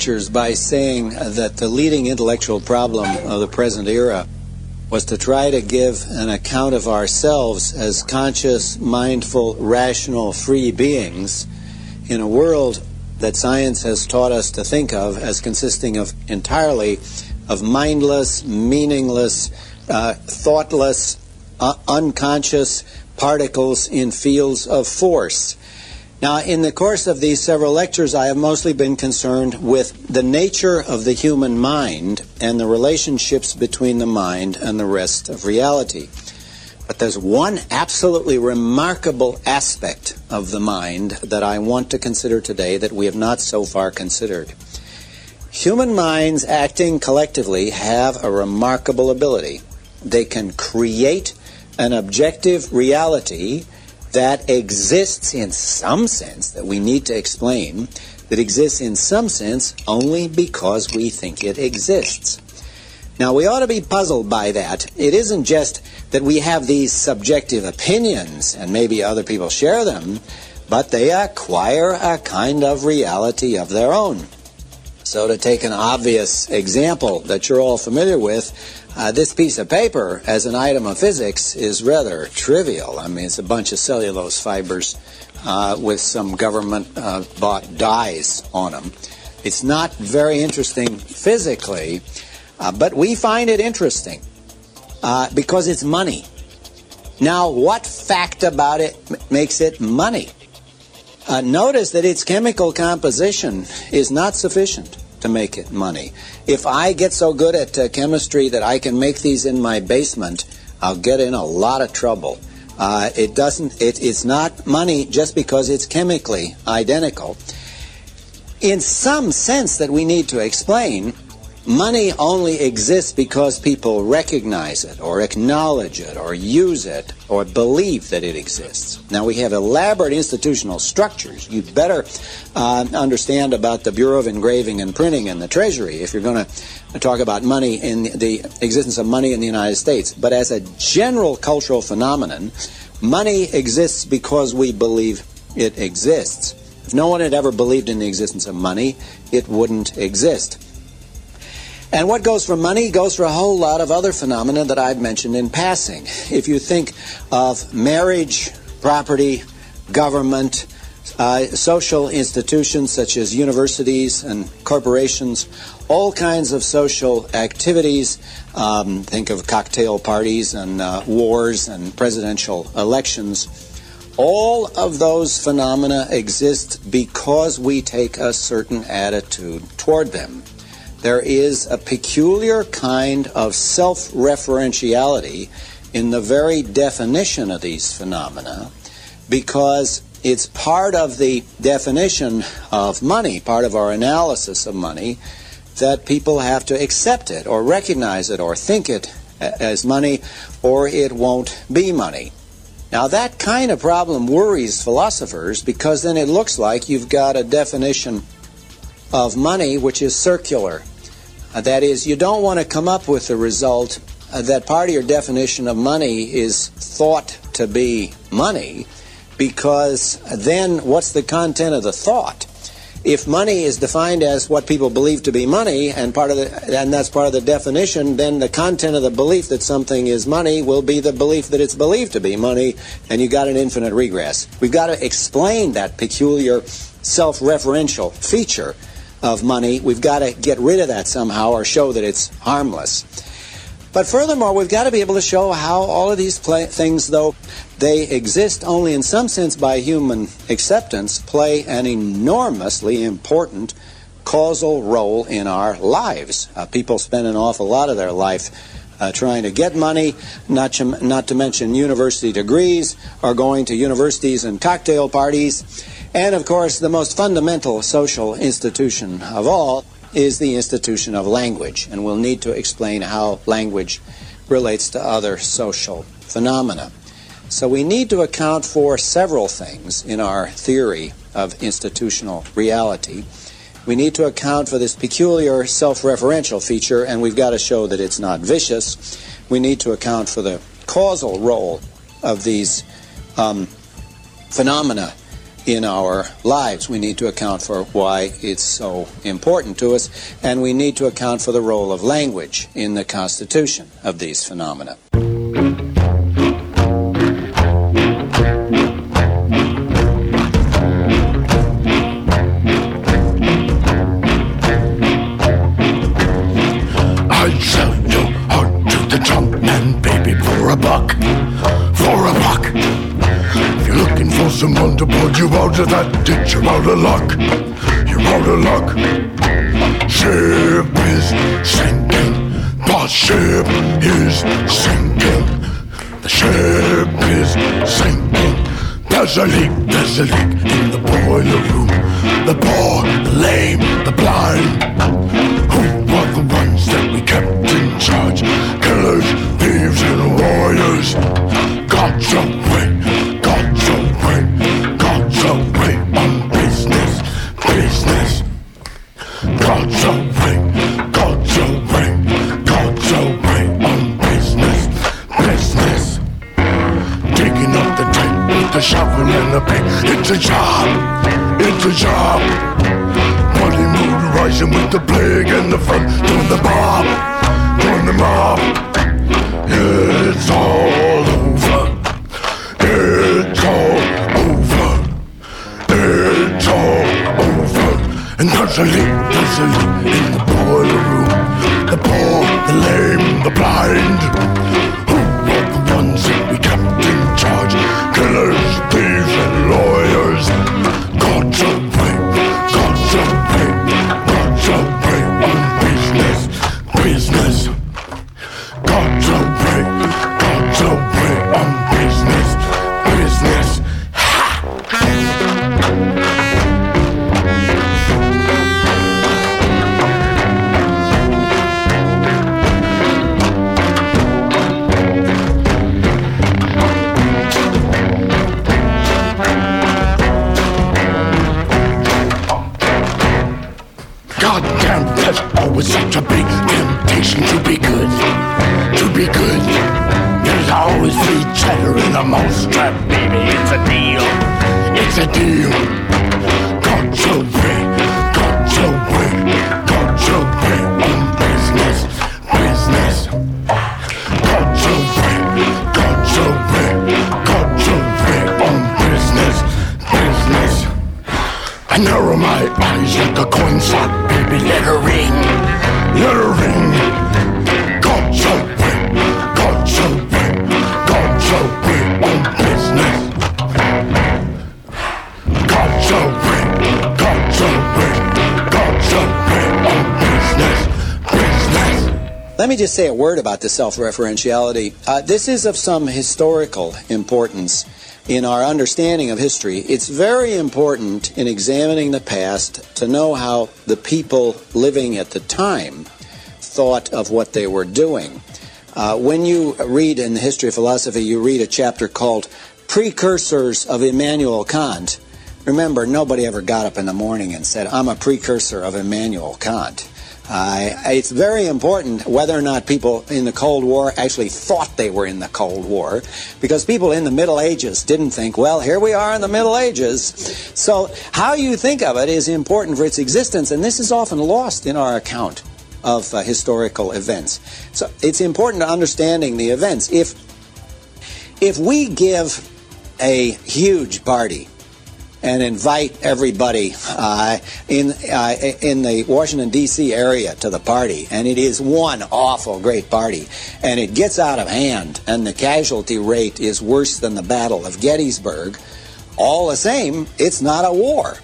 Lectures by saying that the leading intellectual problem of the present era was to try to give an account of ourselves as conscious, mindful, rational, free beings in a world that science has taught us to think of as consisting of entirely of mindless, meaningless, uh, thoughtless, uh, unconscious particles in fields of force. Now, in the course of these several lectures, I have mostly been concerned with the nature of the human mind and the relationships between the mind and the rest of reality. But there's one absolutely remarkable aspect of the mind that I want to consider today that we have not so far considered. Human minds acting collectively have a remarkable ability. They can create an objective reality that exists in some sense that we need to explain, that exists in some sense only because we think it exists. Now, we ought to be puzzled by that. It isn't just that we have these subjective opinions and maybe other people share them, but they acquire a kind of reality of their own. So, to take an obvious example that you're all familiar with, uh, this piece of paper as an item of physics is rather trivial. I mean, it's a bunch of cellulose fibers uh, with some government uh, bought dyes on them. It's not very interesting physically, uh, but we find it interesting uh, because it's money. Now, what fact about it makes it money? Uh, notice that its chemical composition is not sufficient to make it money. If I get so good at uh, chemistry that I can make these in my basement, I'll get in a lot of trouble. Uh, it doesn't. It, it's not money just because it's chemically identical. In some sense that we need to explain, money only exists because people recognize it or acknowledge it or use it or believe that it exists. Now we have elaborate institutional structures. You better uh, understand about the Bureau of Engraving and Printing and the Treasury if you're going to talk about money in the existence of money in the United States. But as a general cultural phenomenon, money exists because we believe it exists. If no one had ever believed in the existence of money, it wouldn't exist. And what goes for money goes for a whole lot of other phenomena that I've mentioned in passing. If you think of marriage, property, government, uh, social institutions such as universities and corporations, all kinds of social activities. Um, think of cocktail parties and uh, wars and presidential elections. All of those phenomena exist because we take a certain attitude toward them. There is a peculiar kind of self referentiality in the very definition of these phenomena because it's part of the definition of money, part of our analysis of money, that people have to accept it or recognize it or think it as money or it won't be money. Now, that kind of problem worries philosophers because then it looks like you've got a definition of money which is circular. Uh, that is, you don't want to come up with the result uh, that part of your definition of money is thought to be money because then what's the content of the thought? If money is defined as what people believe to be money and part of the and that's part of the definition, then the content of the belief that something is money will be the belief that it's believed to be money, and you got an infinite regress. We've got to explain that peculiar self-referential feature of money. We've got to get rid of that somehow or show that it's harmless. But furthermore, we've got to be able to show how all of these play- things, though they exist only in some sense by human acceptance, play an enormously important causal role in our lives. Uh, people spend an awful lot of their life uh, trying to get money, not not to mention university degrees, or going to universities and cocktail parties. And of course, the most fundamental social institution of all is the institution of language, and we'll need to explain how language relates to other social phenomena. So we need to account for several things in our theory of institutional reality. We need to account for this peculiar self referential feature, and we've got to show that it's not vicious. We need to account for the causal role of these um, phenomena in our lives. We need to account for why it's so important to us, and we need to account for the role of language in the constitution of these phenomena. Of that ditch, you're out of luck. You're out of luck. Ship is sinking. The ship is sinking. The ship is sinking. There's a leak, there's a leak in the boiler room. The poor, the lame, the blind. Who were the ones that we kept in charge? Killers, thieves, and warriors. God's shovel and a pick. It's a job. It's a job. Mood rising with the plague and the fun. Doing the bob. Doing the mob. It's all Leak, there's in the boiler room. The poor, the lame, the blind. Say a word about the self-referentiality. Uh, this is of some historical importance in our understanding of history. It's very important in examining the past to know how the people living at the time thought of what they were doing. Uh, when you read in the history of philosophy, you read a chapter called Precursors of Immanuel Kant. Remember, nobody ever got up in the morning and said, I'm a precursor of Immanuel Kant. Uh, it's very important whether or not people in the Cold War actually thought they were in the Cold War, because people in the Middle Ages didn't think, well, here we are in the Middle Ages. So, how you think of it is important for its existence, and this is often lost in our account of uh, historical events. So, it's important to understanding the events. If if we give a huge party and invite everybody uh, in uh, in the Washington D.C. area to the party, and it is one awful great party, and it gets out of hand, and the casualty rate is worse than the Battle of Gettysburg. All the same, it's not a war.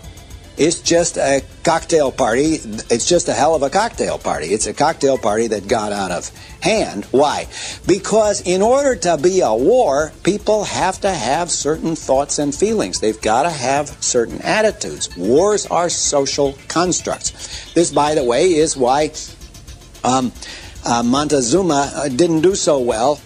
It's just a cocktail party. It's just a hell of a cocktail party. It's a cocktail party that got out of hand. Why? Because in order to be a war, people have to have certain thoughts and feelings. They've got to have certain attitudes. Wars are social constructs. This, by the way, is why um, uh, Montezuma uh, didn't do so well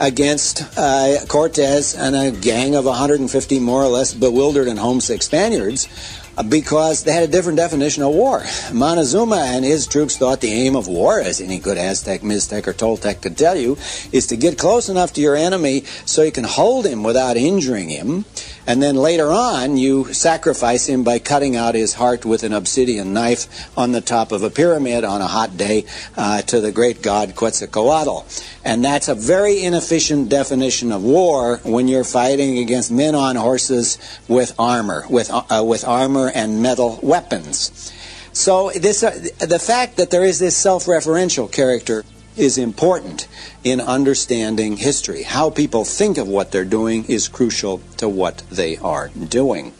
against uh, Cortez and a gang of 150 more or less bewildered and homesick Spaniards Uh, because they had a different definition of war. Montezuma and his troops thought the aim of war, as any good Aztec, Mixtec, or Toltec could tell you, is to get close enough to your enemy so you can hold him without injuring him. And then later on, you sacrifice him by cutting out his heart with an obsidian knife on the top of a pyramid on a hot day uh, to the great god Quetzalcoatl. And that's a very inefficient definition of war when you're fighting against men on horses with armor, with, uh, with armor and metal weapons. So this, uh, the fact that there is this self-referential character is important in understanding history. How people think of what they're doing is crucial to what they are doing.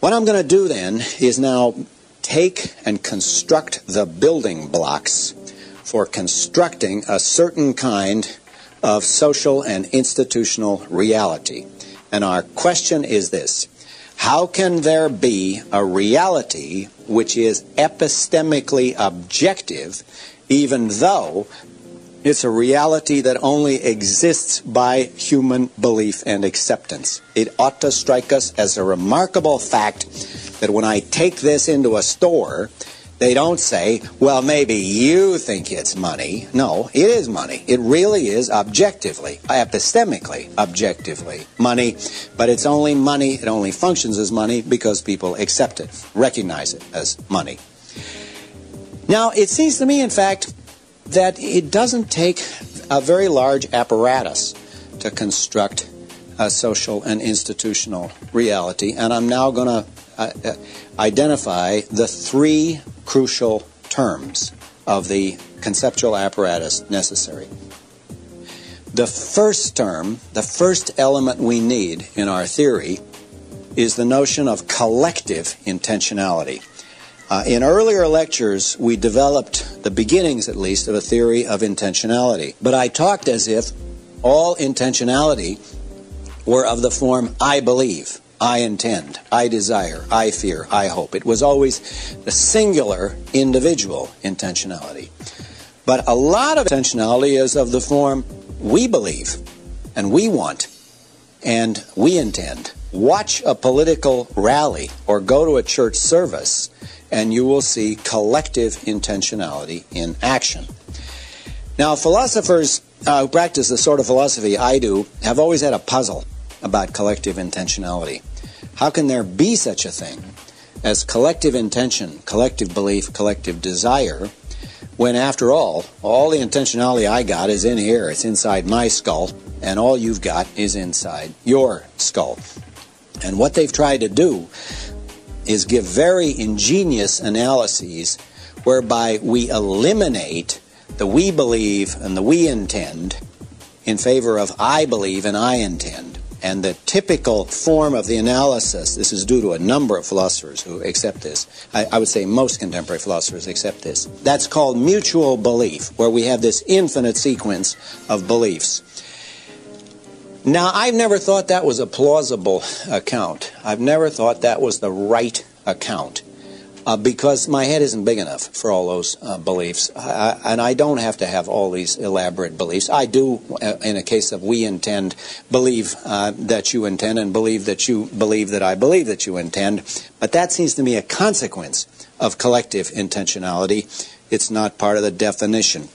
What I'm going to do then is now take and construct the building blocks for constructing a certain kind of social and institutional reality. And our question is this How can there be a reality which is epistemically objective, even though it's a reality that only exists by human belief and acceptance. It ought to strike us as a remarkable fact that when I take this into a store They don't say, well, maybe you think it's money. No, it is money. It really is objectively, epistemically, objectively money, but it's only money, it only functions as money because people accept it, recognize it as money. Now, it seems to me, in fact, that it doesn't take a very large apparatus to construct a social and institutional reality, and I'm now going to uh, uh, identify the three crucial terms of the conceptual apparatus necessary. The first term, the first element we need in our theory, is the notion of collective intentionality. Uh, in earlier lectures, we developed the beginnings, at least, of a theory of intentionality. But I talked as if all intentionality were of the form I believe. I intend, I desire, I fear, I hope. It was always the singular individual intentionality. But a lot of intentionality is of the form we believe and we want and we intend. Watch a political rally or go to a church service and you will see collective intentionality in action. Now, philosophers uh, who practice the sort of philosophy I do have always had a puzzle about collective intentionality. How can there be such a thing as collective intention, collective belief, collective desire, when after all, all the intentionality I got is in here, it's inside my skull, and all you've got is inside your skull. And what they've tried to do is give very ingenious analyses whereby we eliminate the we believe and the we intend in favor of I believe and I intend. And the typical form of the analysis, this is due to a number of philosophers who accept this. I, I, would say most contemporary philosophers accept this. That's called mutual belief, where we have this infinite sequence of beliefs. Now, I've never thought that was a plausible account. I've never thought that was the right account uh, because my head isn't big enough for all those uh, beliefs. I, and I don't have to have all these elaborate beliefs. I do, uh, in a case of we intend, believe uh, that you intend and believe that you believe that I believe that you intend. But that seems to me a consequence of collective intentionality. It's not part of the definition.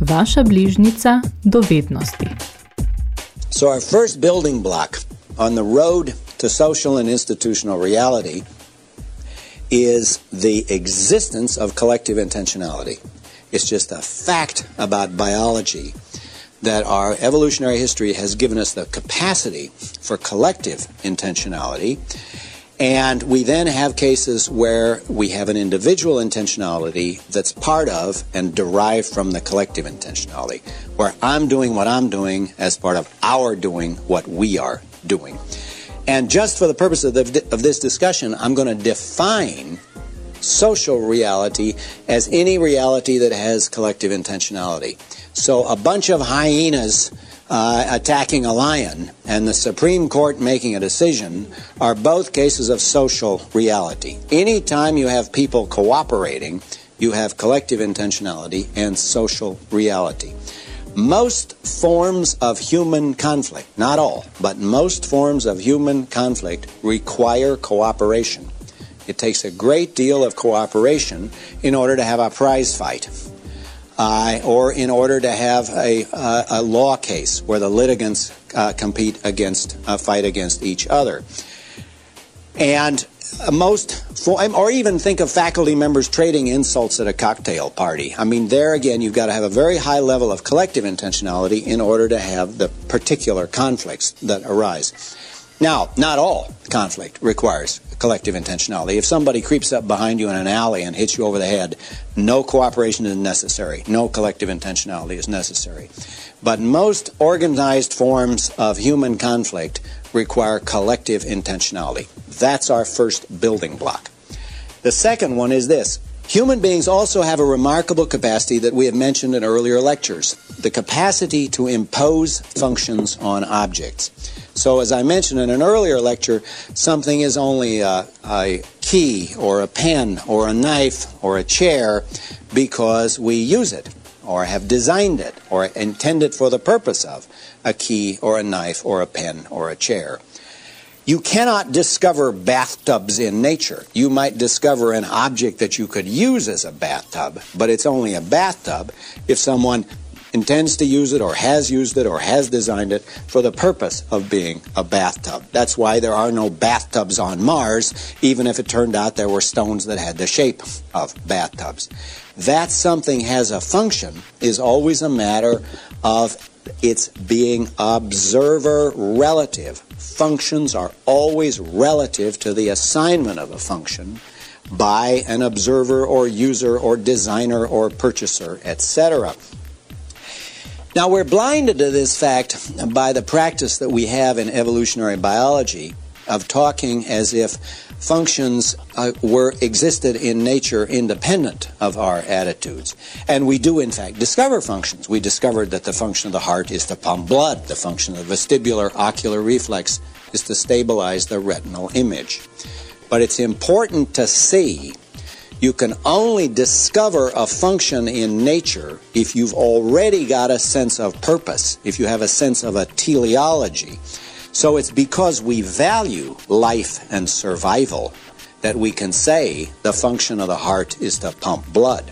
Vaša bližnica do vednosti. So, our first building block on the road to social and institutional reality is the existence of collective intentionality. It's just a fact about biology that our evolutionary history has given us the capacity for collective intentionality. And we then have cases where we have an individual intentionality that's part of and derived from the collective intentionality, where I'm doing what I'm doing as part of our doing what we are doing. And just for the purpose of, the, of this discussion, I'm going to define social reality as any reality that has collective intentionality. So a bunch of hyenas uh, attacking a lion and the Supreme Court making a decision are both cases of social reality. Anytime you have people cooperating, you have collective intentionality and social reality. Most forms of human conflict, not all, but most forms of human conflict require cooperation. It takes a great deal of cooperation in order to have a prize fight. Uh, or in order to have a, uh, a law case where the litigants uh, compete against, uh, fight against each other. And most, or even think of faculty members trading insults at a cocktail party. I mean, there again, you've got to have a very high level of collective intentionality in order to have the particular conflicts that arise. Now, not all conflict requires collective intentionality. If somebody creeps up behind you in an alley and hits you over the head, no cooperation is necessary. No collective intentionality is necessary. But most organized forms of human conflict require collective intentionality. That's our first building block. The second one is this. Human beings also have a remarkable capacity that we have mentioned in earlier lectures the capacity to impose functions on objects. So, as I mentioned in an earlier lecture, something is only a, a, key or a pen or a knife or a chair because we use it or have designed it or intend it for the purpose of a key or a knife or a pen or a chair. You cannot discover bathtubs in nature. You might discover an object that you could use as a bathtub, but it's only a bathtub if someone intends to use it or has used it or has designed it for the purpose of being a bathtub. That's why there are no bathtubs on Mars, even if it turned out there were stones that had the shape of bathtubs. That something has a function is always a matter of its being observer relative. Functions are always relative to the assignment of a function by an observer or user or designer or purchaser, etc. Now, we're blinded to this fact by the practice that we have in evolutionary biology of talking as if functions uh, were existed in nature independent of our attitudes. And we do, in fact, discover functions. We discovered that the function of the heart is to pump blood, the function of the vestibular ocular reflex is to stabilize the retinal image. But it's important to see you can only discover a function in nature if you've already got a sense of purpose, if you have a sense of a teleology. So it's because we value life and survival that we can say the function of the heart is to pump blood.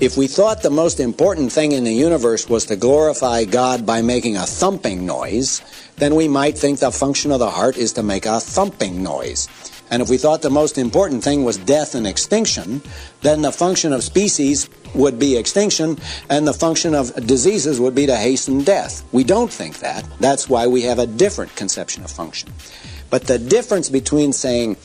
If we thought the most important thing in the universe was to glorify God by making a thumping noise, then we might think the function of the heart is to make a thumping noise. And if we thought the most important thing was death and extinction, then the function of species would be extinction, and the function of diseases would be to hasten death. We don't think that. That's why we have a different conception of function. But the difference between saying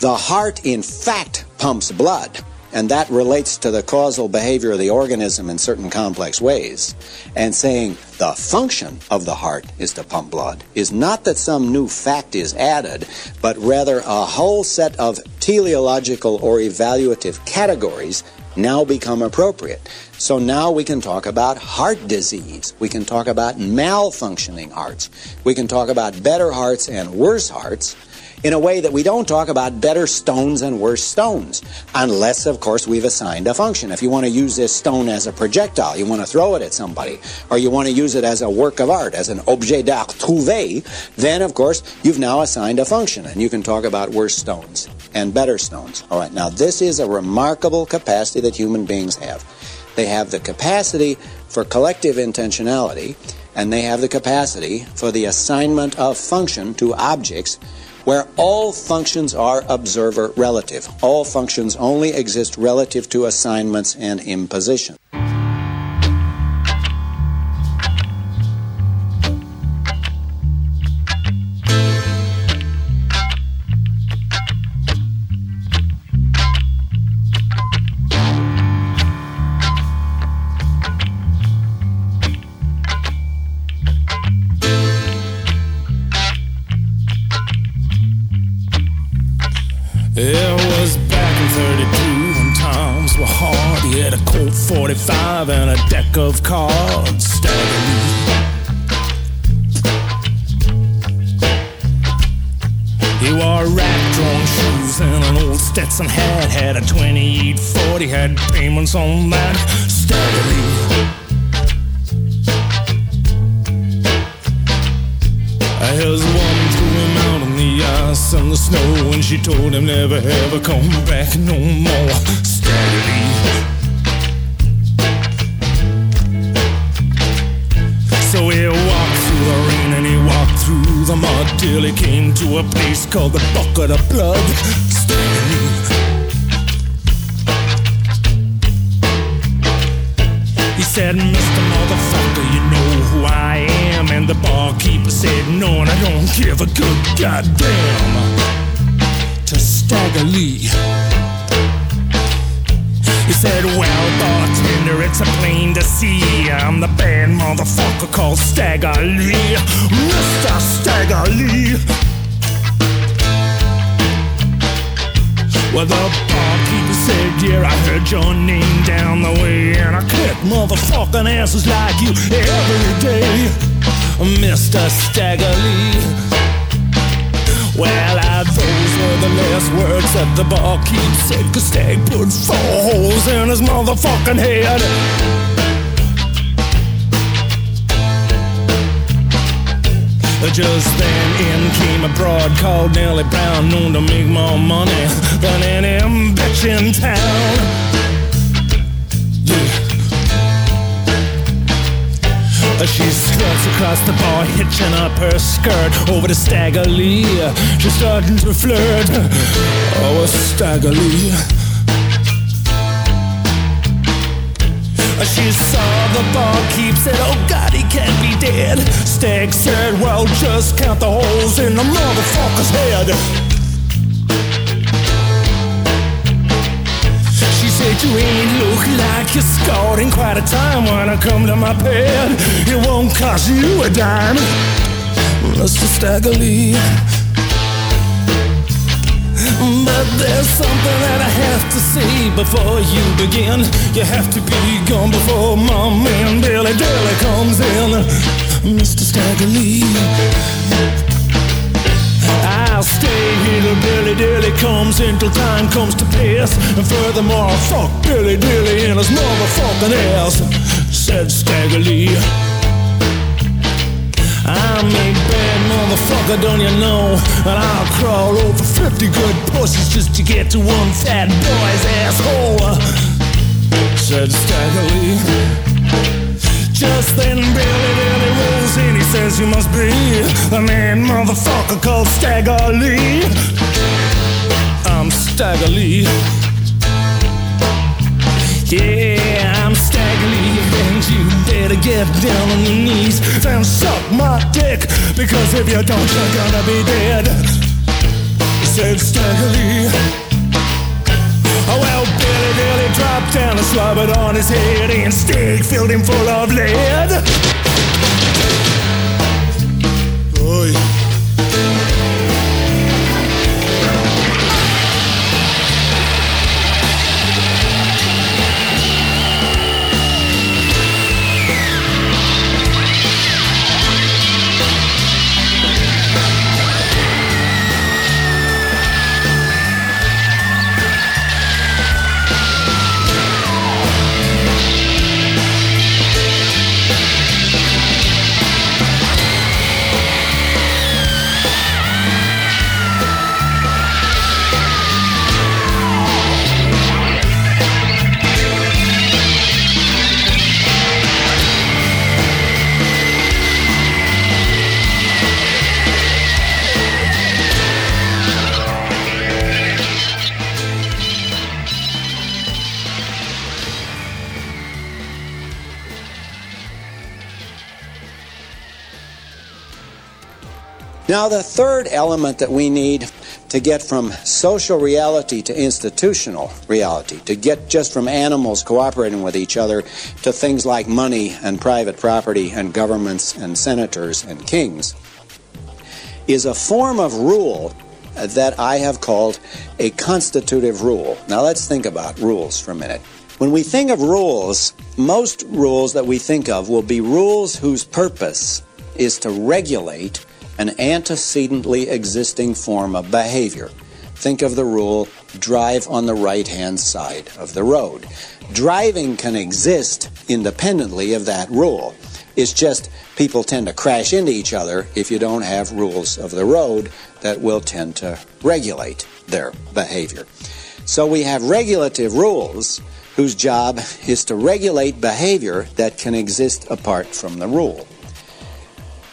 the heart, in fact, pumps blood, and that relates to the causal behavior of the organism in certain complex ways, and saying the function of the heart is to pump blood, is not that some new fact is added, but rather a whole set of teleological or evaluative categories now become appropriate. So now we can talk about heart disease. We can talk about malfunctioning hearts. We can talk about better hearts and worse hearts in a way that we don't talk about better stones and worse stones, unless, of course, we've assigned a function. If you want to use this stone as a projectile, you want to throw it at somebody, or you want to use it as a work of art, as an objet d'art trouvé, then, of course, you've now assigned a function, and you can talk about worse stones and better stones. All right, now this is a remarkable capacity that human beings have. They have the capacity for collective intentionality, and they have the capacity for the assignment of function to objects where all functions are observer relative. All functions only exist relative to assignments and imposition. A place called the Bucket of the Blood. He said, Mr. Motherfucker, you know who I am. And the barkeeper said, No, and I don't give a good goddamn. To Stagger Lee. He said, Well, bartender, it's a plain to see. I'm the bad motherfucker called Stagger Lee. Mr. Stagger Lee. Well, the barkeeper said, Yeah, I heard your name down the way, and I kick motherfucking asses like you every day, Mr. Stagger Lee. Well, uh, those were the last words that the barkeep said, cause Stag put four holes in his motherfucking head. Just then in came a broad called Nellie Brown, known to make more money than any bitch in town. Yeah. She struts across the bar, hitching up her skirt over to Stagger Lee. She's starting to flirt. Oh, Stagger Lee. She saw the barkeep, said, Oh God, he can't be dead. Stag said, Well, just count the holes in the motherfucker's head. She said, You ain't look like you're scored in quite a time when I come to my bed. It won't cost you a dime, Mr. Stagger Lee. There's something that I have to say before you begin. You have to be gone before my man Billy Dilly comes in. Mr. Stagger Lee. I'll stay here till Billy Dilly comes in till time comes to pass. And furthermore, fuck Billy Dilly in his motherfucking ass, said Stagger Lee. I'm a bad motherfucker, don't you know? And I'll crawl over 50 good pussies just to get to one fat boy's asshole. Said Stagger Lee. Just then Billy Dilly rolls in, he says you must be the man motherfucker called Stagger Lee. I'm Stagger Lee. Yeah, I'm Lee. Things you better get down on your knees and suck my dick. Because if you don't, you're gonna be dead. Said Stagger Lee. Oh, well, Billy Dilly dropped down and slobbered on his head, and Stig filled him full of lead. Now, the third element that we need to get from social reality to institutional reality, to get just from animals cooperating with each other to things like money and private property and governments and senators and kings, is a form of rule that I have called a constitutive rule. Now, let's think about rules for a minute. When we think of rules, most rules that we think of will be rules whose purpose is to regulate an antecedently existing form of behavior. Think of the rule drive on the right hand side of the road. Driving can exist independently of that rule. It's just people tend to crash into each other if you don't have rules of the road that will tend to regulate their behavior. So we have regulative rules whose job is to regulate behavior that can exist apart from the rule.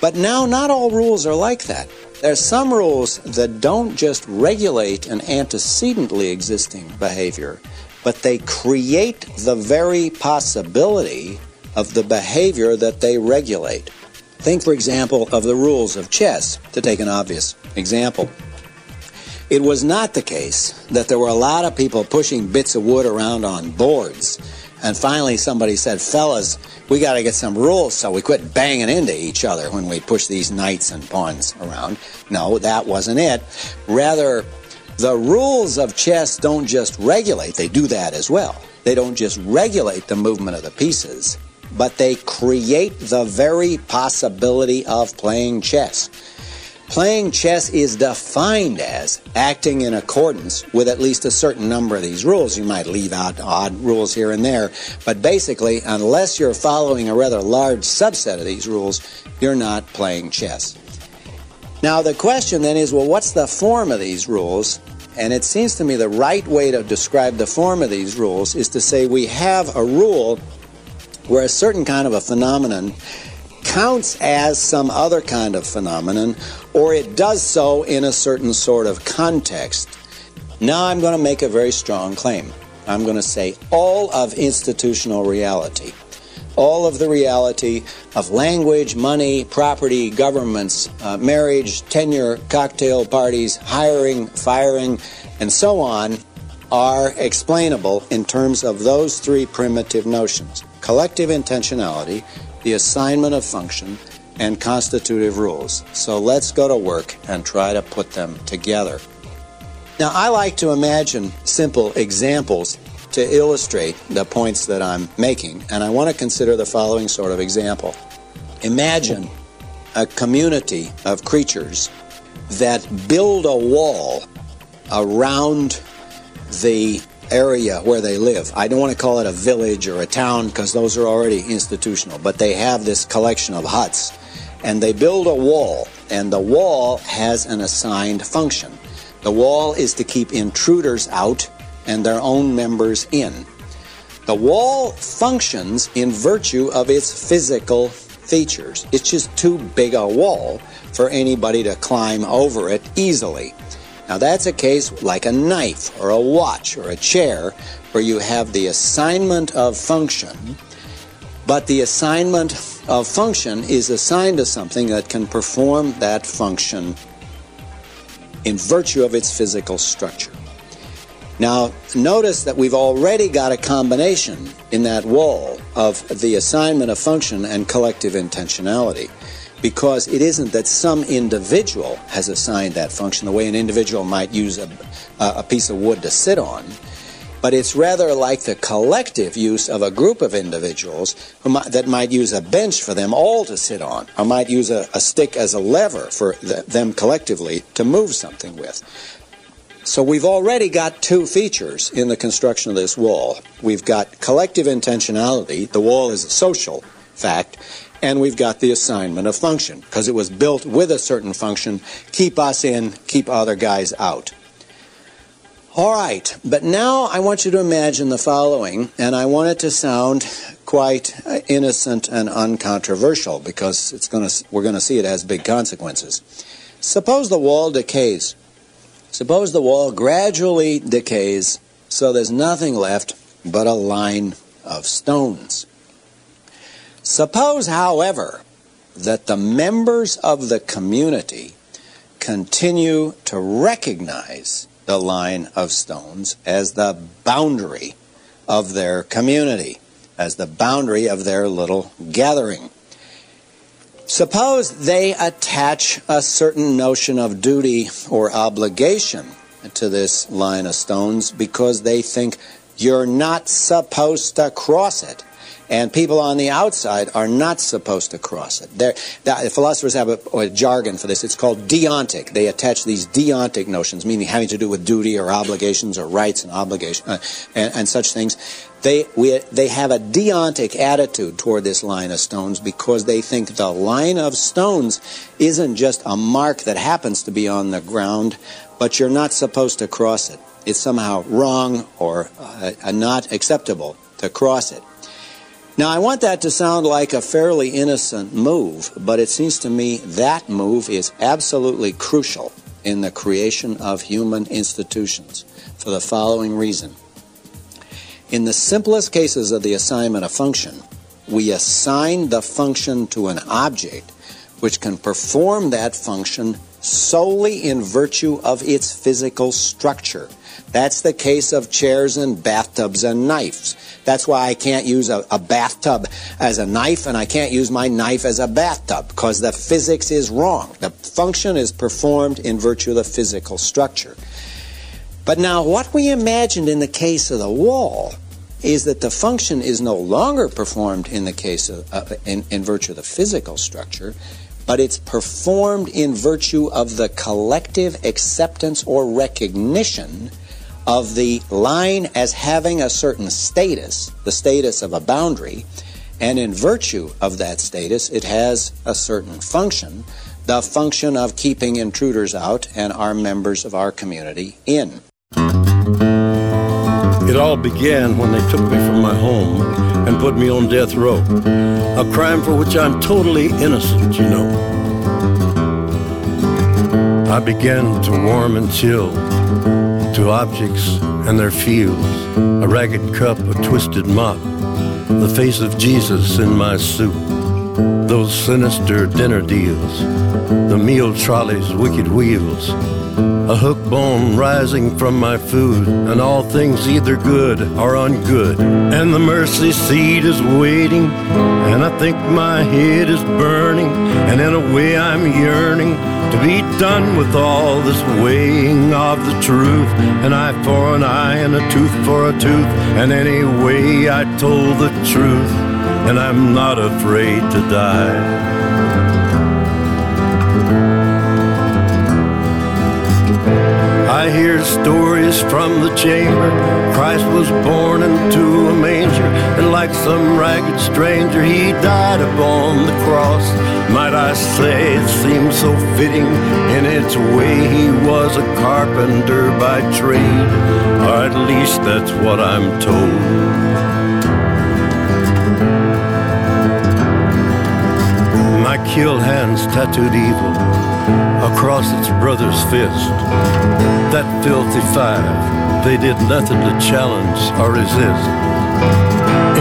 But now, not all rules are like that. There's some rules that don't just regulate an antecedently existing behavior, but they create the very possibility of the behavior that they regulate. Think, for example, of the rules of chess, to take an obvious example. It was not the case that there were a lot of people pushing bits of wood around on boards, and finally somebody said, Fellas, we got to get some rules so we quit banging into each other when we push these knights and pawns around. No, that wasn't it. Rather, the rules of chess don't just regulate, they do that as well. They don't just regulate the movement of the pieces, but they create the very possibility of playing chess. Playing chess is defined as acting in accordance with at least a certain number of these rules. You might leave out odd rules here and there, but basically, unless you're following a rather large subset of these rules, you're not playing chess. Now, the question then is well, what's the form of these rules? And it seems to me the right way to describe the form of these rules is to say we have a rule where a certain kind of a phenomenon counts as some other kind of phenomenon, or it does so in a certain sort of context. Now I'm going to make a very strong claim. I'm going to say all of institutional reality, all of the reality of language, money, property, governments, uh, marriage, tenure, cocktail parties, hiring, firing, and so on are explainable in terms of those three primitive notions collective intentionality, the assignment of function, and constitutive rules. So let's go to work and try to put them together. Now, I like to imagine simple examples to illustrate the points that I'm making, and I want to consider the following sort of example. Imagine a community of creatures that build a wall around the area where they live. I don't want to call it a village or a town because those are already institutional, but they have this collection of huts and they build a wall, and the wall has an assigned function. The wall is to keep intruders out and their own members in. The wall functions in virtue of its physical features. It's just too big a wall for anybody to climb over it easily. Now, that's a case like a knife or a watch or a chair where you have the assignment of function, but the assignment of function is assigned to something that can perform that function in virtue of its physical structure. Now, notice that we've already got a combination in that wall of the assignment of function and collective intentionality because it isn't that some individual has assigned that function the way an individual might use a, a piece of wood to sit on, but it's rather like the collective use of a group of individuals might, that might use a bench for them all to sit on, or might use a, a stick as a lever for the, them collectively to move something with. So we've already got two features in the construction of this wall. We've got collective intentionality, the wall is a social fact, and we've got the assignment of function because it was built with a certain function keep us in, keep other guys out. All right, but now I want you to imagine the following, and I want it to sound quite innocent and uncontroversial because it's to we're going to see it has big consequences. Suppose the wall decays. Suppose the wall gradually decays so there's nothing left but a line of stones. Suppose, however, that the members of the community continue to recognize the line of stones as the boundary of their community, as the boundary of their little gathering. Suppose they attach a certain notion of duty or obligation to this line of stones because they think you're not supposed to cross it and people on the outside are not supposed to cross it. The philosophers have a, a, jargon for this. It's called deontic. They attach these deontic notions, meaning having to do with duty or obligations or rights and obligations uh, and, and such things. They, we, they have a deontic attitude toward this line of stones because they think the line of stones isn't just a mark that happens to be on the ground, but you're not supposed to cross it. It's somehow wrong or uh, not acceptable to cross it. Now, I want that to sound like a fairly innocent move, but it seems to me that move is absolutely crucial in the creation of human institutions for the following reason. In the simplest cases of the assignment of function, we assign the function to an object which can perform that function solely in virtue of its physical structure. That's the case of chairs and bathtubs and knives. That's why I can't use a, a, bathtub as a knife and I can't use my knife as a bathtub because the physics is wrong. The function is performed in virtue of the physical structure. But now, what we imagined in the case of the wall is that the function is no longer performed in the case of uh, in, in virtue of the physical structure, but it's performed in virtue of the collective acceptance or recognition of the line as having a certain status, the status of a boundary, and in virtue of that status, it has a certain function, the function of keeping intruders out and our members of our community in. It all began when they took me from my home and put me on death row, a crime for which I'm totally innocent, you know. I began to warm and chill to objects and their fields, a ragged cup, a twisted mop, the face of Jesus in my soup, those sinister dinner deals, the meal trolley's wicked wheels, a hook bone rising from my food, and all things either good or ungood. And the mercy seat is waiting, and I think my head is burning, and in a way I'm yearning to be done with all this weighing of the truth. An eye for an eye and a tooth for a tooth. And anyway, I told the truth, and I'm not afraid to die. I hear stories from the chamber. Christ was born into a manger, and like some ragged stranger, he died upon the cross. Might I say it seems so fitting in its way he was a carpenter by trade, or at least that's what I'm told. My kill hands tattooed evil across its brother's fist. That filthy five, they did nothing to challenge or resist.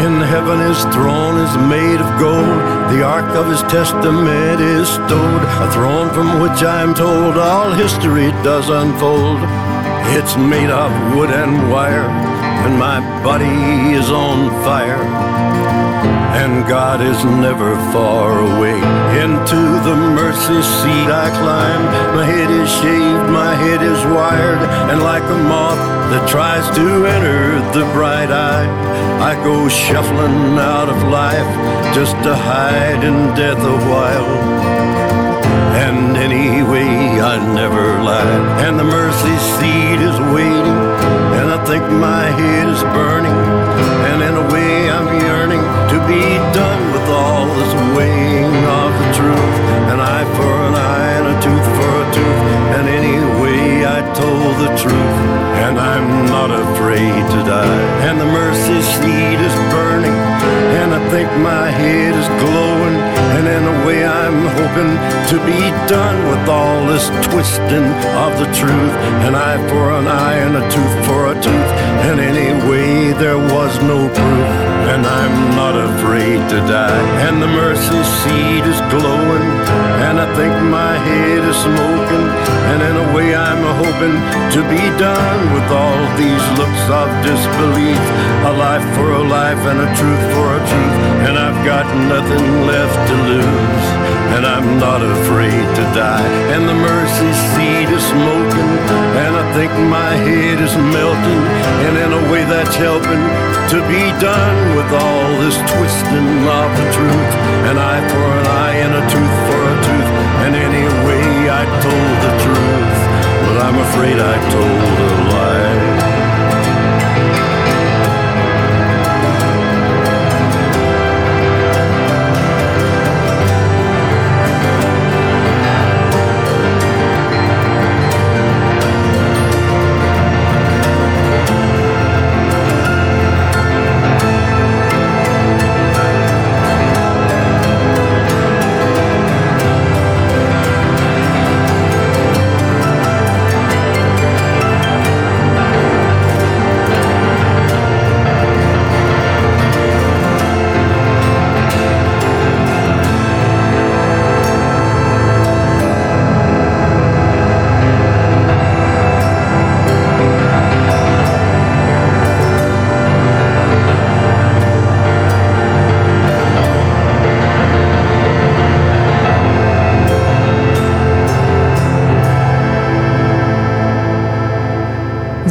In heaven his throne is made of gold, the ark of his testament is stowed, a throne from which I'm told all history does unfold. It's made of wood and wire, and my body is on fire and God is never far away. Into the mercy seat I climb. My head is shaved, my head is wired, and like a moth that tries to enter the bright eye, I go shuffling out of life just to hide in death a while. And anyway, I never lied. And the mercy seat is waiting, and I think my head is burning. Be done with all this weighing of the truth. An eye for an eye and a tooth for a tooth. And anyway, I told the truth, and I'm not afraid to die. And the mercy seat is burning, and I think my head is glowing. And in a way, I'm hoping to be done with all this twisting of the truth. An eye for an eye and a tooth for a tooth. And anyway, there was no proof, and I'm not afraid to die. And the mercy seat is glowing, and I think my head is smoking. And in a way, I'm hoping to be done with all these looks of disbelief. A life for a life and a truth for a truth. And I've got nothing left to lose. And I'm not afraid to die. And the mercy seat is smoking. And I think my head is melting. And in a way, that's helping to be done with all this twisting of the truth. An eye for an eye and a tooth for a tooth. And anyway, I told the truth. But I'm afraid I told a lie.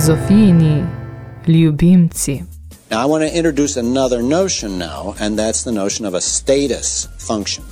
Zofijini ljubimci. Now, I want to introduce another notion now, and that's the notion of a status function.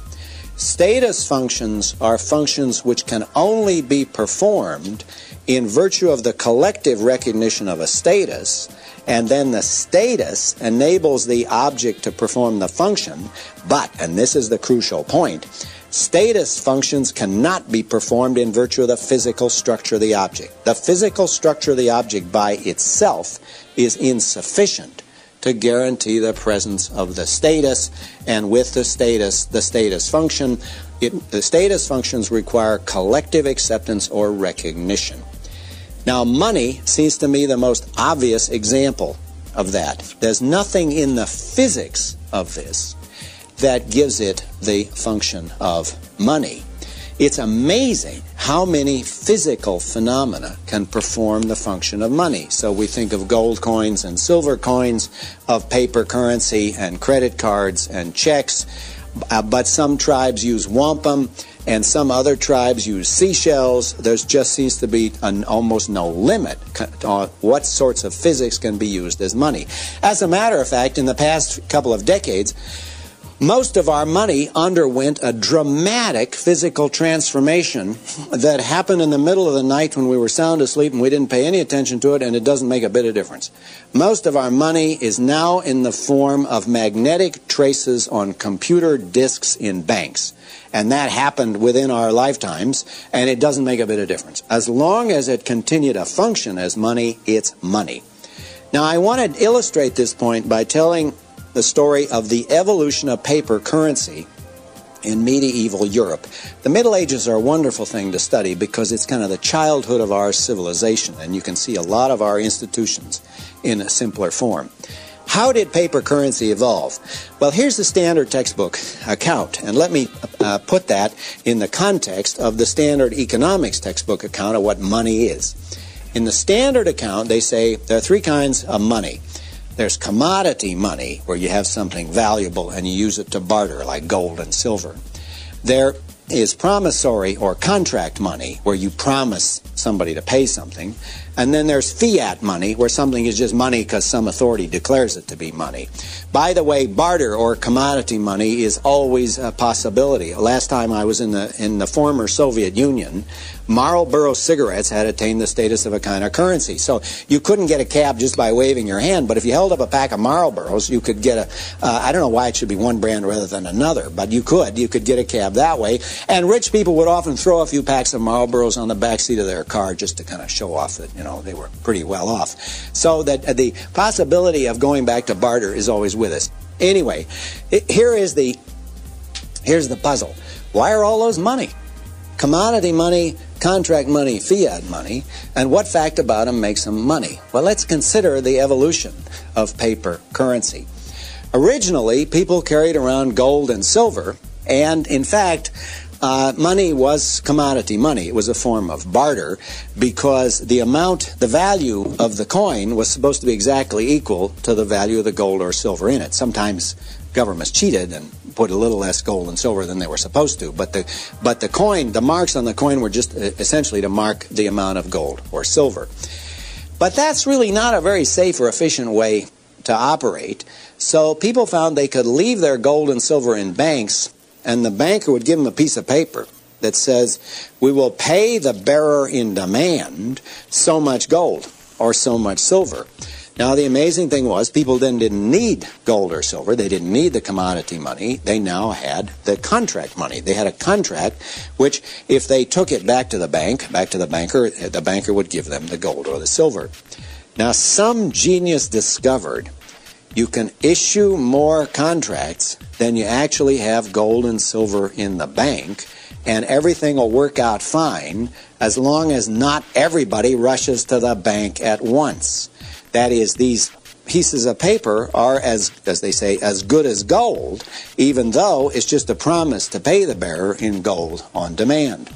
Status functions are functions which can only be performed in virtue of the collective recognition of a status, and then the status enables the object to perform the function, but, and this is the crucial point, Status functions cannot be performed in virtue of the physical structure of the object. The physical structure of the object by itself is insufficient to guarantee the presence of the status, and with the status, the status function, it, the status functions require collective acceptance or recognition. Now, money seems to me the most obvious example of that. There's nothing in the physics of this that gives it the function of money. It's amazing how many physical phenomena can perform the function of money. So we think of gold coins and silver coins, of paper currency and credit cards and checks, uh, but some tribes use wampum and some other tribes use seashells. There just seems to be an almost no limit on what sorts of physics can be used as money. As a matter of fact, in the past couple of decades, most of our money underwent a dramatic physical transformation that happened in the middle of the night when we were sound asleep and we didn't pay any attention to it, and it doesn't make a bit of difference. Most of our money is now in the form of magnetic traces on computer disks in banks. And that happened within our lifetimes, and it doesn't make a bit of difference. As long as it continued to function as money, it's money. Now, I want to illustrate this point by telling the story of the evolution of paper currency in medieval Europe. The Middle Ages are a wonderful thing to study because it's kind of the childhood of our civilization, and you can see a lot of our institutions in a simpler form. How did paper currency evolve? Well, here's the standard textbook account, and let me uh, put that in the context of the standard economics textbook account of what money is. In the standard account, they say there are three kinds of money. There's commodity money, where you have something valuable and you use it to barter, like gold and silver. There is promissory or contract money, where you promise somebody to pay something. And then there's fiat money, where something is just money because some authority declares it to be money. By the way, barter or commodity money is always a possibility. Last time I was in the in the former Soviet Union, Marlboro cigarettes had attained the status of a kind of currency. So you couldn't get a cab just by waving your hand, but if you held up a pack of Marlboros, you could get a. Uh, I don't know why it should be one brand rather than another, but you could. You could get a cab that way. And rich people would often throw a few packs of Marlboros on the back seat of their car just to kind of show off that, you know, they were pretty well off. So that uh, the possibility of going back to barter is always with us. Anyway, here is the here's the puzzle. Why are all those money? Commodity money, contract money, fiat money, and what fact about them makes them money? Well, let's consider the evolution of paper currency. Originally, people carried around gold and silver, and in fact, uh, money was commodity money. It was a form of barter because the amount, the value of the coin was supposed to be exactly equal to the value of the gold or silver in it. Sometimes governments cheated and put a little less gold and silver than they were supposed to, but the but the coin, the marks on the coin were just uh, essentially to mark the amount of gold or silver. But that's really not a very safe or efficient way to operate. So people found they could leave their gold and silver in banks and the banker would give them a piece of paper that says, We will pay the bearer in demand so much gold or so much silver. Now, the amazing thing was, people then didn't need gold or silver. They didn't need the commodity money. They now had the contract money. They had a contract, which, if they took it back to the bank, back to the banker, the banker would give them the gold or the silver. Now, some genius discovered you can issue more contracts than you actually have gold and silver in the bank, and everything will work out fine as long as not everybody rushes to the bank at once. That is, these pieces of paper are, as, as they say, as good as gold, even though it's just a promise to pay the bearer in gold on demand.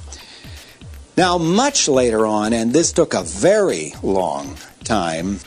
Now, much later on, and this took a very long time,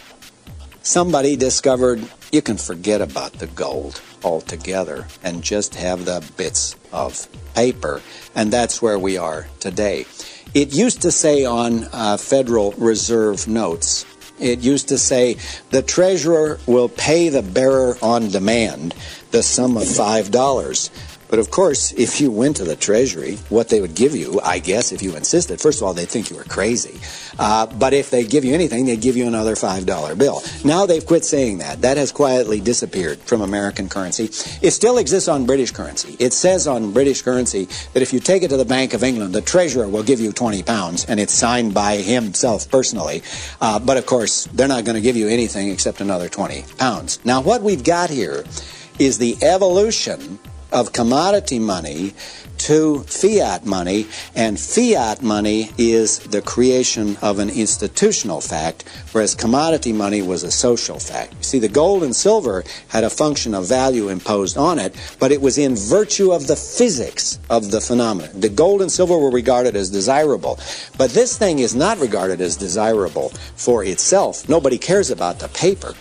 somebody discovered you can forget about the gold altogether and just have the bits of paper. And that's where we are today. It used to say on uh, Federal Reserve notes, it used to say the treasurer will pay the bearer on demand the sum of $5. But of course, if you went to the Treasury, what they would give you, I guess, if you insisted, first of all, they'd think you were crazy. Uh, but if they give you anything, they'd give you another $5 bill. Now they've quit saying that. That has quietly disappeared from American currency. It still exists on British currency. It says on British currency that if you take it to the Bank of England, the Treasurer will give you 20 pounds, and it's signed by himself personally. Uh, but of course, they're not going to give you anything except another 20 pounds. Now, what we've got here is the evolution of commodity money to fiat money, and fiat money is the creation of an institutional fact, whereas commodity money was a social fact. You see, the gold and silver had a function of value imposed on it, but it was in virtue of the physics of the phenomenon. The gold and silver were regarded as desirable, but this thing is not regarded as desirable for itself. Nobody cares about the paper.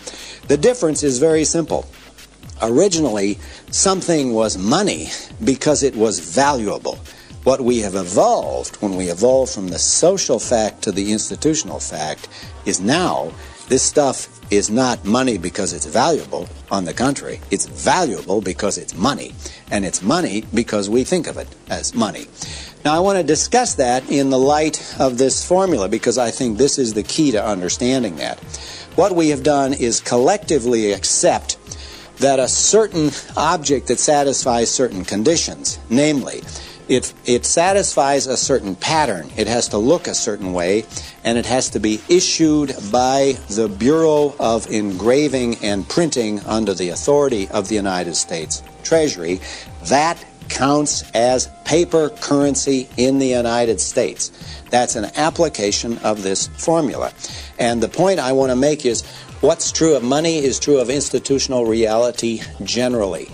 The difference is very simple originally something was money because it was valuable. What we have evolved when we evolve from the social fact to the institutional fact is now this stuff is not money because it's valuable. On the contrary, it's valuable because it's money. And it's money because we think of it as money. Now, I want to discuss that in the light of this formula because I think this is the key to understanding that. What we have done is collectively accept that a certain object that satisfies certain conditions, namely, it, it satisfies a certain pattern, it has to look a certain way, and it has to be issued by the Bureau of Engraving and Printing under the authority of the United States Treasury. That counts as paper currency in the United States. That's an application of this formula. And the point I want to make is what's true of money is true of institutional reality generally.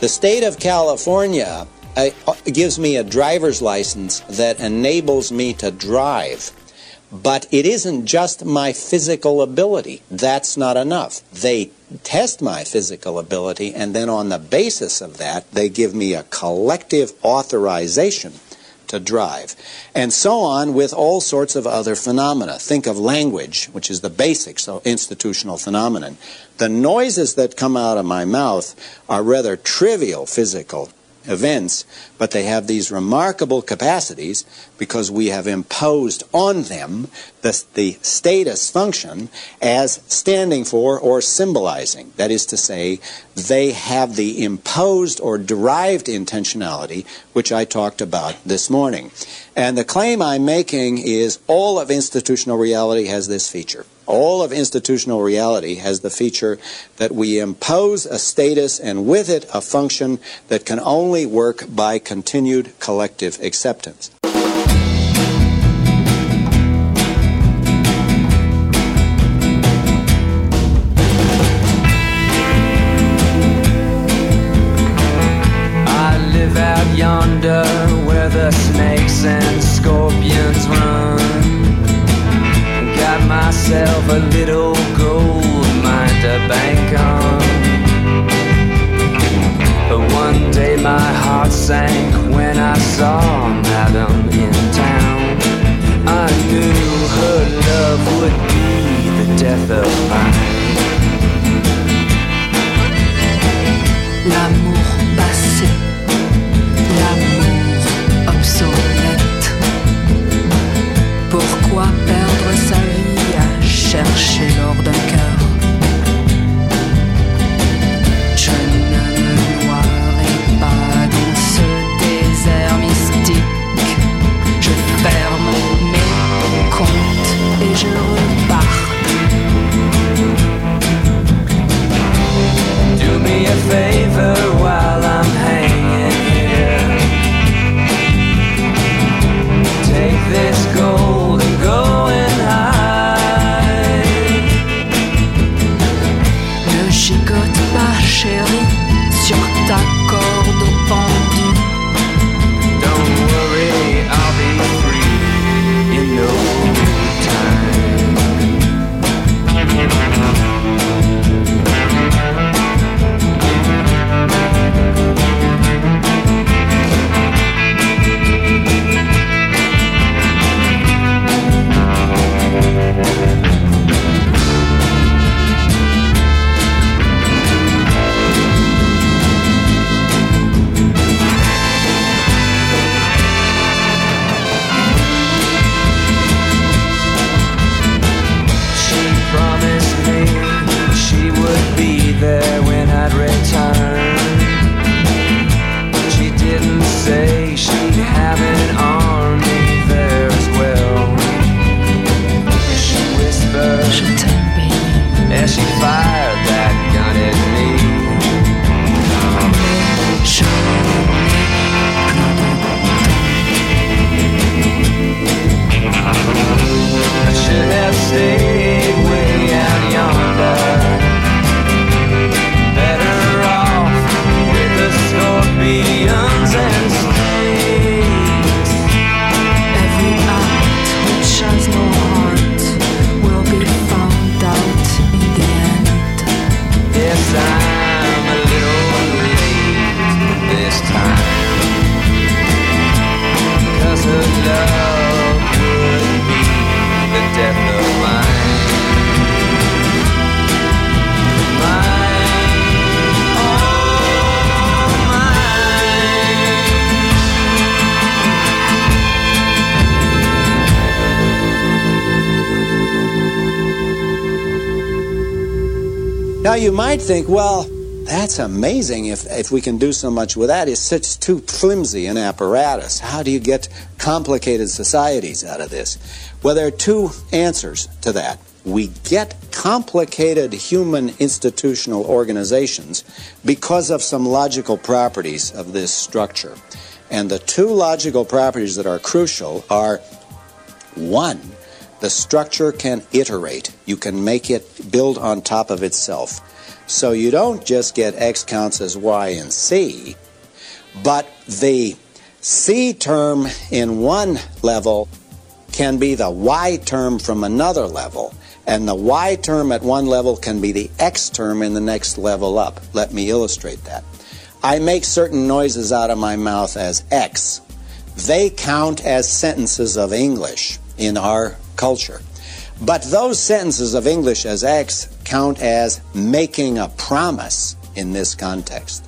The state of California uh, gives me a driver's license that enables me to drive. But it isn't just my physical ability. That's not enough. They test my physical ability, and then on the basis of that, they give me a collective authorization to drive. And so on with all sorts of other phenomena. Think of language, which is the basic of institutional phenomenon. The noises that come out of my mouth are rather trivial physical events, but they have these remarkable capacities because we have imposed on them the, the status function as standing for or symbolizing. That is to say, they have the imposed or derived intentionality, which I talked about this morning. And the claim I'm making is all of institutional reality has this feature all of institutional reality has the feature that we impose a status and with it a function that can only work by continued collective acceptance. Think, well, that's amazing if, if we can do so much with that. It's such too flimsy an apparatus. How do you get complicated societies out of this? Well, there are two answers to that. we get complicated human institutional organizations because of some logical properties of this structure. And the two logical properties that are crucial are one, the structure can iterate. You can make it build on top of itself. So you don't just get X counts as Y and C, but the C term in one level can be the Y term from another level. And the Y term at one level can be the X term in the next level up. Let me illustrate that. I make certain noises out of my mouth as X. They count as sentences of English in our culture. But those sentences of English as X count as making a promise in this context.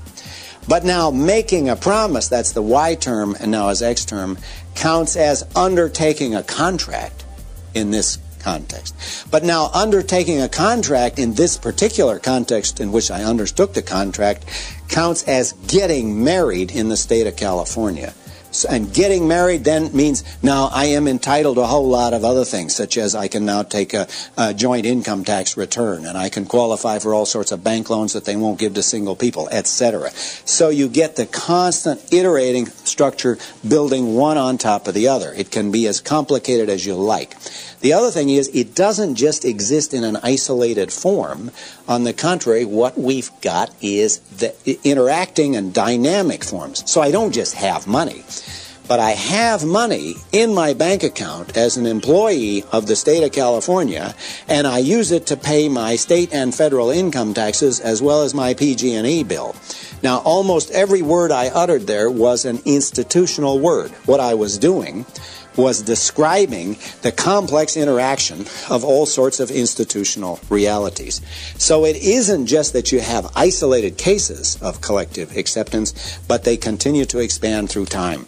But now making a promise, that's the Y term, and now as X term, counts as undertaking a contract in this context. But now undertaking a contract in this particular context in which I undertook the contract counts as getting married in the state of California. And getting married then means now I am entitled to a whole lot of other things, such as I can now take a, a joint income tax return, and I can qualify for all sorts of bank loans that they won't give to single people, etc. So you get the constant iterating structure building one on top of the other. It can be as complicated as you like. The other thing is, it doesn't just exist in an isolated form. On the contrary, what we've got is the interacting and dynamic forms. So I don't just have money, but I have money in my bank account as an employee of the state of California, and I use it to pay my state and federal income taxes as well as my PG&E bill. Now, almost every word I uttered there was an institutional word. What I was doing was describing the complex interaction of all sorts of institutional realities. So it isn't just that you have isolated cases of collective acceptance, but they continue to expand through time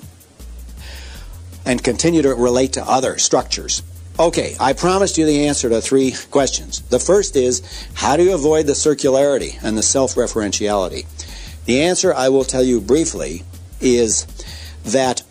and continue to relate to other structures. Okay, I promised you the answer to three questions. The first is how do you avoid the circularity and the self referentiality? The answer I will tell you briefly is that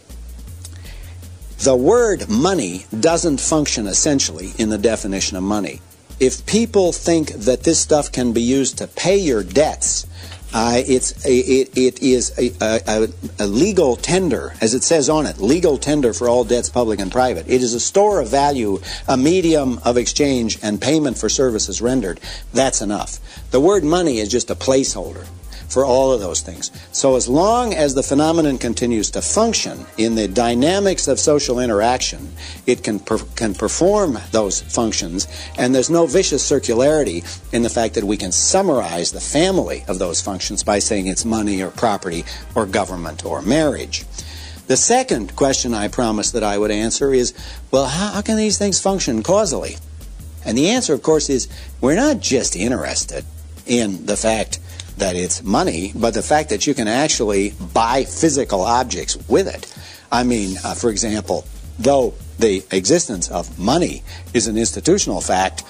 the word money doesn't function essentially in the definition of money. If people think that this stuff can be used to pay your debts, uh, it's a, it, it is a, a, a legal tender, as it says on it, legal tender for all debts, public and private. It is a store of value, a medium of exchange, and payment for services rendered. That's enough. The word money is just a placeholder for all of those things. So as long as the phenomenon continues to function in the dynamics of social interaction, it can per- can perform those functions, and there's no vicious circularity in the fact that we can summarize the family of those functions by saying it's money or property or government or marriage. The second question I promised that I would answer is, well, how, how can these things function causally? And the answer, of course, is we're not just interested in the fact that it's money, but the fact that you can actually buy physical objects with it. I mean, uh, for example, though the existence of money is an institutional fact,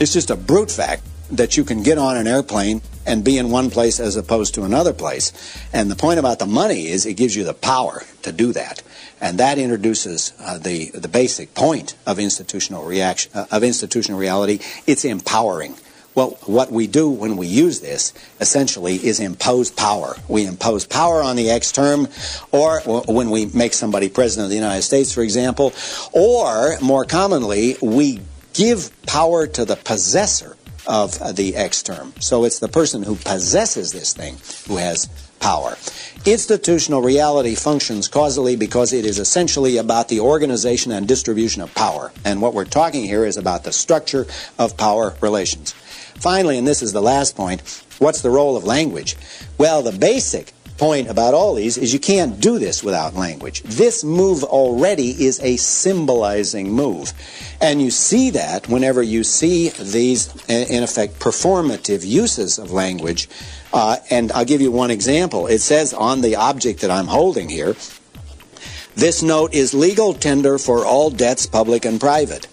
it's just a brute fact that you can get on an airplane and be in one place as opposed to another place. And the point about the money is it gives you the power to do that. And that introduces uh, the, the basic point of institutional reaction, uh, of institutional reality. It's empowering. Well, what we do when we use this essentially is impose power. We impose power on the X term, or when we make somebody president of the United States, for example, or more commonly, we give power to the possessor of the X term. So it's the person who possesses this thing who has power. Institutional reality functions causally because it is essentially about the organization and distribution of power. And what we're talking here is about the structure of power relations. Finally, and this is the last point, what's the role of language? Well, the basic point about all these is you can't do this without language. This move already is a symbolizing move. And you see that whenever you see these, in effect, performative uses of language. Uh, and I'll give you one example. It says on the object that I'm holding here, this note is legal tender for all debts, public and private.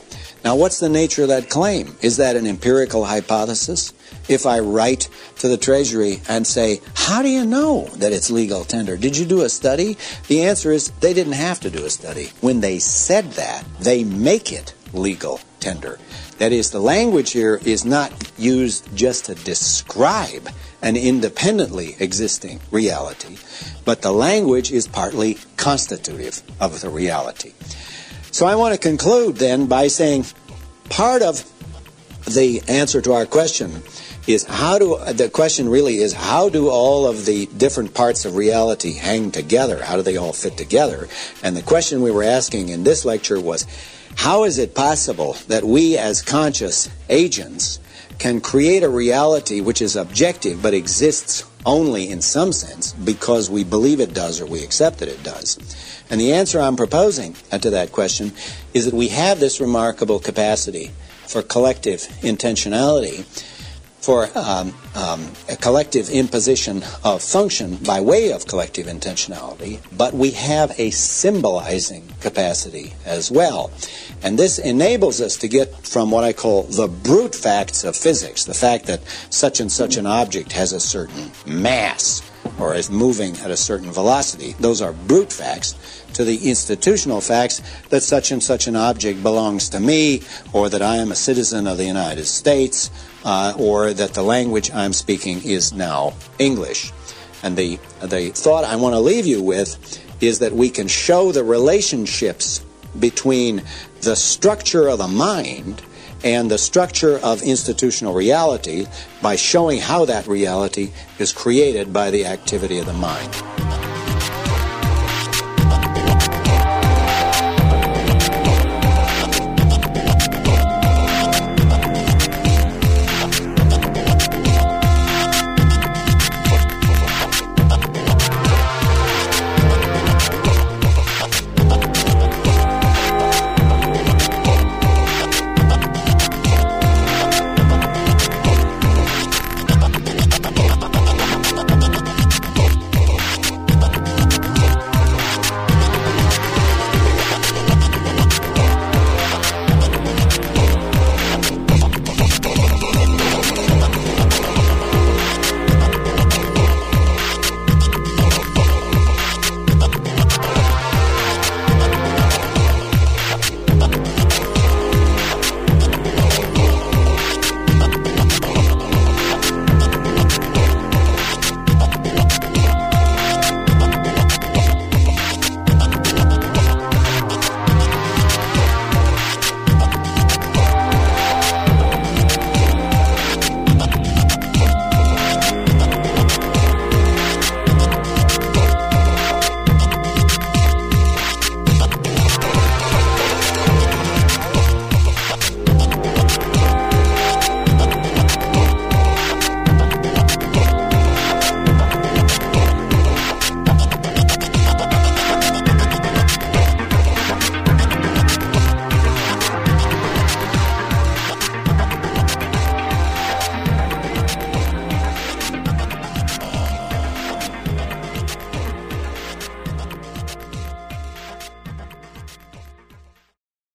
Now, what's the nature of that claim? Is that an empirical hypothesis? If I write to the Treasury and say, How do you know that it's legal tender? Did you do a study? The answer is they didn't have to do a study. When they said that, they make it legal tender. That is, the language here is not used just to describe an independently existing reality, but the language is partly constitutive of the reality. So I want to conclude then by saying part of the answer to our question is how do the question really is how do all of the different parts of reality hang together? How do they all fit together? And the question we were asking in this lecture was how is it possible that we as conscious agents can create a reality which is objective but exists only in some sense because we believe it does or we accept that it does and the answer i'm proposing to that question is that we have this remarkable capacity for collective intentionality for um, um, a collective imposition of function by way of collective intentionality, but we have a symbolizing capacity as well. And this enables us to get from what I call the brute facts of physics, the fact that such and such an object has a certain mass or is moving at a certain velocity. Those are brute facts to the institutional facts that such and such an object belongs to me, or that I am a citizen of the United States, uh, or that the language I'm speaking is now English. And the, the thought I want to leave you with is that we can show the relationships between the structure of the mind and the structure of institutional reality by showing how that reality is created by the activity of the mind.